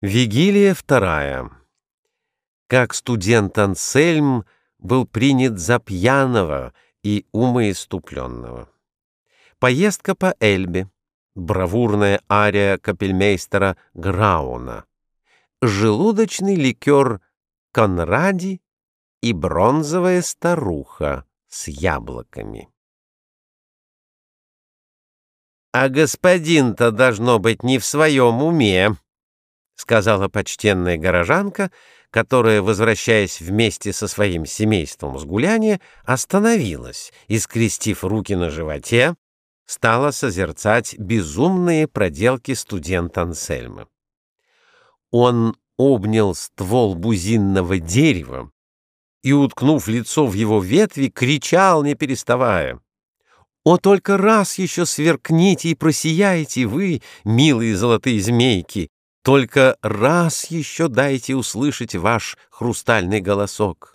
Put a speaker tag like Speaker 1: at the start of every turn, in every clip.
Speaker 1: Вигилия вторая. Как студент Ансельм был принят за пьяного и умоиступленного. Поездка по Эльбе. Бравурная ария капельмейстера Грауна. Желудочный ликер Конради и бронзовая старуха с яблоками. «А господин-то должно быть не в своем уме», — сказала почтенная горожанка, которая, возвращаясь вместе со своим семейством с гуляния, остановилась и, скрестив руки на животе, стала созерцать безумные проделки студента Ансельма. Он обнял ствол бузинного дерева и, уткнув лицо в его ветви, кричал, не переставая. «О, только раз еще сверкните и просияете вы, милые золотые змейки, только раз еще дайте услышать ваш хрустальный голосок.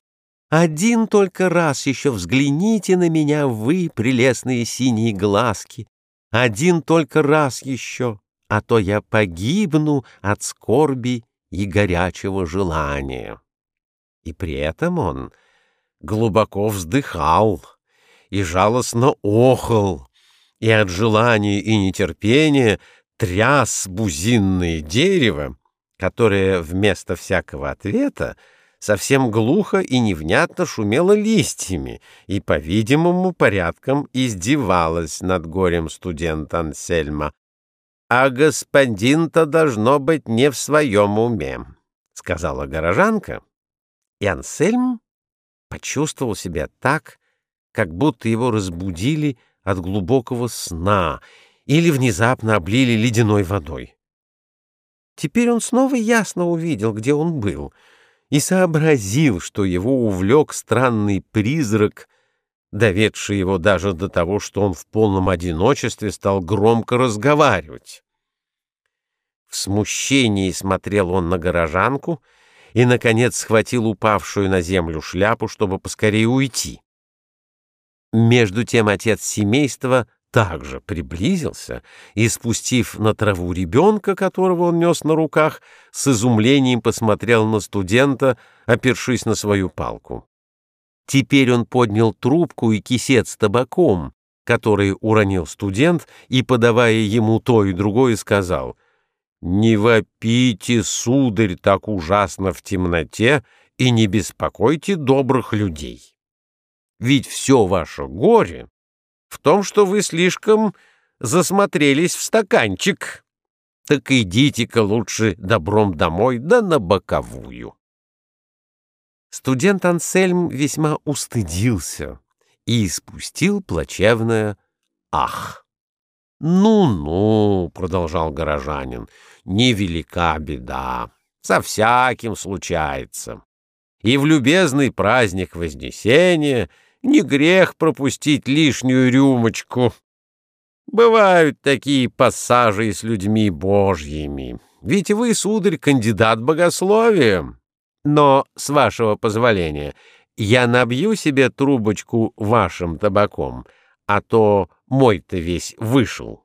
Speaker 1: Один только раз еще взгляните на меня, вы, прелестные синие глазки. Один только раз еще, а то я погибну от скорби и горячего желания. И при этом он глубоко вздыхал и жалостно охал, и от желания и нетерпения тряс бузинное дерево, которое вместо всякого ответа совсем глухо и невнятно шумело листьями и, по-видимому, порядком издевалось над горем студента Ансельма. «А господин-то должно быть не в своем уме», — сказала горожанка. И Ансельм почувствовал себя так, как будто его разбудили от глубокого сна — или внезапно облили ледяной водой. Теперь он снова ясно увидел, где он был, и сообразил, что его увлек странный призрак, доведший его даже до того, что он в полном одиночестве стал громко разговаривать. В смущении смотрел он на горожанку и, наконец, схватил упавшую на землю шляпу, чтобы поскорее уйти. Между тем отец семейства также приблизился и, спустив на траву ребенка, которого он нес на руках, с изумлением посмотрел на студента, опершись на свою палку. Теперь он поднял трубку и кисет с табаком, который уронил студент, и, подавая ему то и другое, сказал, «Не вопите, сударь, так ужасно в темноте, и не беспокойте добрых людей. Ведь все ваше горе в том, что вы слишком засмотрелись в стаканчик. Так идите-ка лучше добром домой, да на боковую. Студент Ансельм весьма устыдился и испустил плачевное «Ах!». «Ну-ну», — продолжал горожанин, — «невелика беда, со всяким случается. И в любезный праздник Вознесения — не грех пропустить лишнюю рюмочку. Бывают такие пассажи с людьми божьими. Ведь вы, сударь, кандидат богословия. Но, с вашего позволения, я набью себе трубочку вашим табаком, а то мой-то весь вышел.